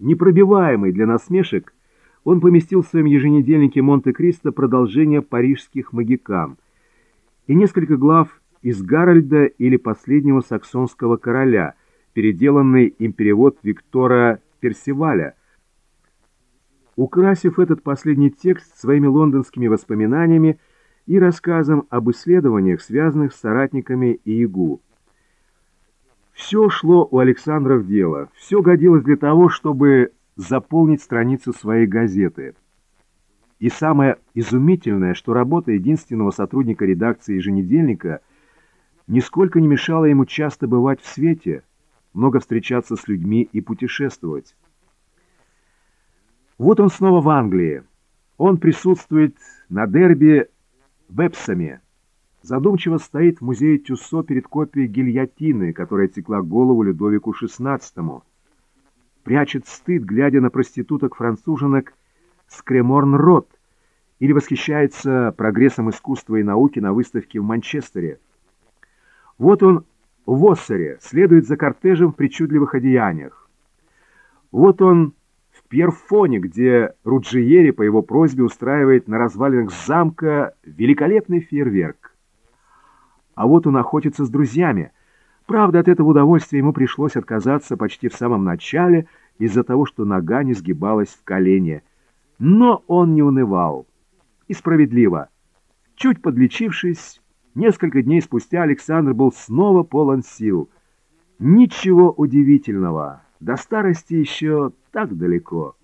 Непробиваемый для насмешек, он поместил в своем еженедельнике «Монте-Кристо» продолжение «Парижских магикан» и несколько глав из Гарольда или «Последнего саксонского короля», переделанный им перевод Виктора Персиваля, украсив этот последний текст своими лондонскими воспоминаниями и рассказом об исследованиях, связанных с соратниками Иегу. Все шло у Александра в дело, все годилось для того, чтобы заполнить страницу своей газеты. И самое изумительное, что работа единственного сотрудника редакции еженедельника нисколько не мешала ему часто бывать в свете, много встречаться с людьми и путешествовать. Вот он снова в Англии. Он присутствует на дерби в Эпсоме. Задумчиво стоит в музее Тюссо перед копией гильотины, которая текла голову Людовику XVI прячет стыд, глядя на проституток-француженок с Креморн-Рот, или восхищается прогрессом искусства и науки на выставке в Манчестере. Вот он в Оссере следует за кортежем в причудливых одеяниях. Вот он в Пьерфоне, где Руджиери по его просьбе устраивает на развалинах замка великолепный фейерверк. А вот он охотится с друзьями – Правда, от этого удовольствия ему пришлось отказаться почти в самом начале из-за того, что нога не сгибалась в колене. Но он не унывал. И справедливо. Чуть подлечившись, несколько дней спустя Александр был снова полон сил. Ничего удивительного. До старости еще так далеко.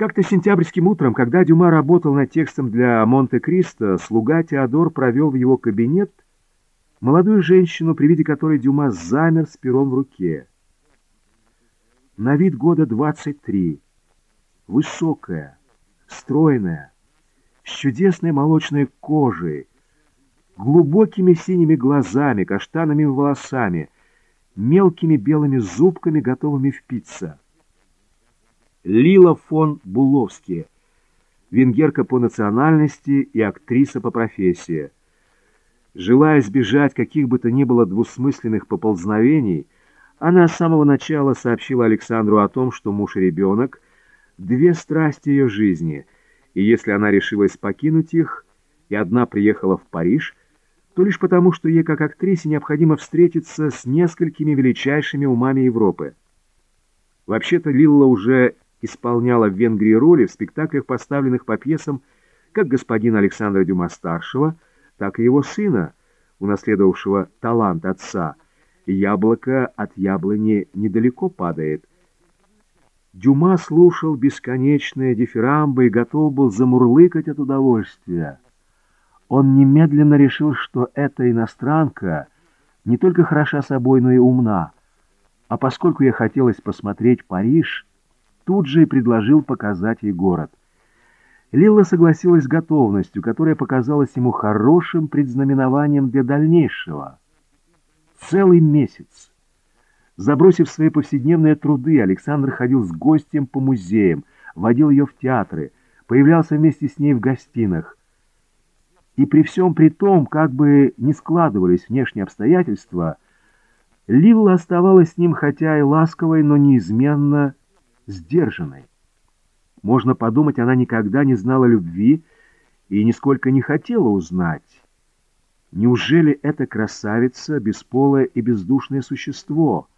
Как-то сентябрьским утром, когда Дюма работал над текстом для «Монте-Кристо», слуга Теодор провел в его кабинет молодую женщину, при виде которой Дюма замер с пером в руке. На вид года 23, высокая, стройная, с чудесной молочной кожей, глубокими синими глазами, каштанными волосами, мелкими белыми зубками, готовыми впиться. Лила фон Буловский, венгерка по национальности и актриса по профессии – Желая избежать каких бы то ни было двусмысленных поползновений, она с самого начала сообщила Александру о том, что муж и ребенок — две страсти ее жизни, и если она решилась покинуть их, и одна приехала в Париж, то лишь потому, что ей как актрисе необходимо встретиться с несколькими величайшими умами Европы. Вообще-то Лилла уже исполняла в Венгрии роли в спектаклях, поставленных по пьесам как господина Александра Дюма-старшего — так и его сына, унаследовавшего талант отца. Яблоко от яблони недалеко падает. Дюма слушал бесконечные дифирамбы и готов был замурлыкать от удовольствия. Он немедленно решил, что эта иностранка не только хороша собой, но и умна. А поскольку ей хотелось посмотреть Париж, тут же и предложил показать ей город. Лилла согласилась с готовностью, которая показалась ему хорошим предзнаменованием для дальнейшего. Целый месяц. Забросив свои повседневные труды, Александр ходил с гостем по музеям, водил ее в театры, появлялся вместе с ней в гостинах. И при всем при том, как бы ни складывались внешние обстоятельства, Лилла оставалась с ним хотя и ласковой, но неизменно сдержанной. Можно подумать, она никогда не знала любви и нисколько не хотела узнать. Неужели эта красавица — бесполое и бездушное существо?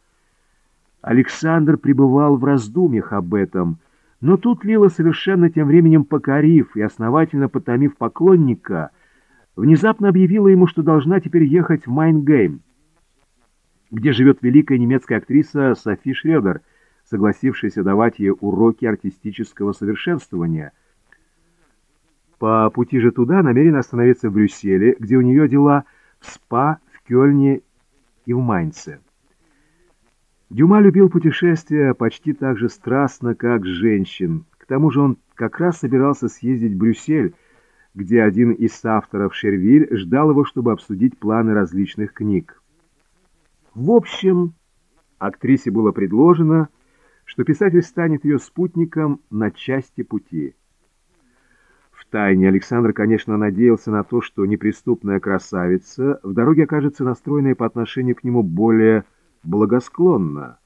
Александр пребывал в раздумьях об этом, но тут Лила, совершенно тем временем покорив и основательно потомив поклонника, внезапно объявила ему, что должна теперь ехать в Мангейм, где живет великая немецкая актриса Софи Шредер — согласившаяся давать ей уроки артистического совершенствования. По пути же туда намерена остановиться в Брюсселе, где у нее дела в Спа, в Кёльне и в Майнце. Дюма любил путешествия почти так же страстно, как женщин. К тому же он как раз собирался съездить в Брюссель, где один из авторов Шервиль ждал его, чтобы обсудить планы различных книг. В общем, актрисе было предложено что писатель станет ее спутником на части пути. Втайне Александр, конечно, надеялся на то, что неприступная красавица в дороге окажется настроенной по отношению к нему более благосклонно.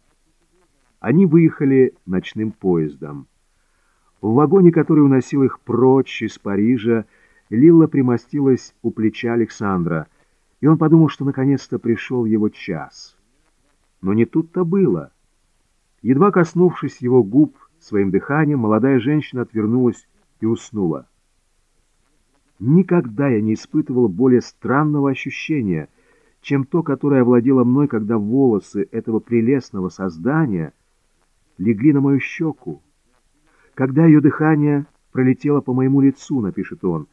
Они выехали ночным поездом. В вагоне, который уносил их прочь из Парижа, Лилла примостилась у плеча Александра, и он подумал, что наконец-то пришел его час. Но не тут-то было. Едва коснувшись его губ своим дыханием, молодая женщина отвернулась и уснула. Никогда я не испытывал более странного ощущения, чем то, которое овладело мной, когда волосы этого прелестного создания легли на мою щеку. Когда ее дыхание пролетело по моему лицу, напишет он.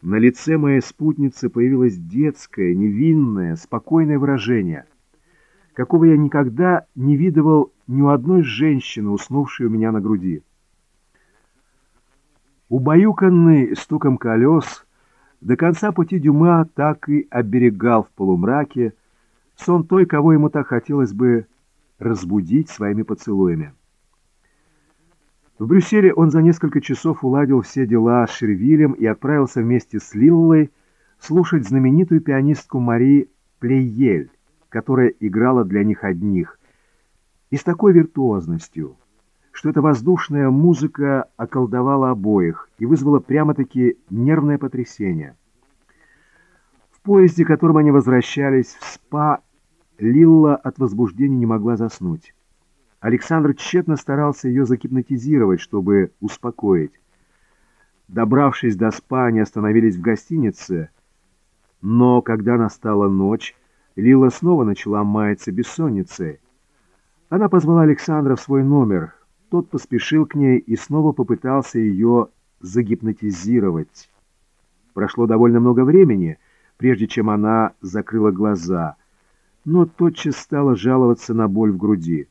На лице моей спутницы появилось детское, невинное, спокойное выражение, какого я никогда не видывал ни у одной женщины, уснувшей у меня на груди. Убаюканный стуком колес, до конца пути Дюма так и оберегал в полумраке сон той, кого ему так хотелось бы разбудить своими поцелуями. В Брюсселе он за несколько часов уладил все дела с Шервилем и отправился вместе с Лиллой слушать знаменитую пианистку Мари Плейель, которая играла для них одних, и с такой виртуозностью, что эта воздушная музыка околдовала обоих и вызвала прямо-таки нервное потрясение. В поезде, которым они возвращались в СПА, Лилла от возбуждения не могла заснуть. Александр тщетно старался ее загипнотизировать, чтобы успокоить. Добравшись до СПА, они остановились в гостинице, но когда настала ночь, Лила снова начала маяться бессонницей. Она позвала Александра в свой номер, тот поспешил к ней и снова попытался ее загипнотизировать. Прошло довольно много времени, прежде чем она закрыла глаза, но тотчас стала жаловаться на боль в груди.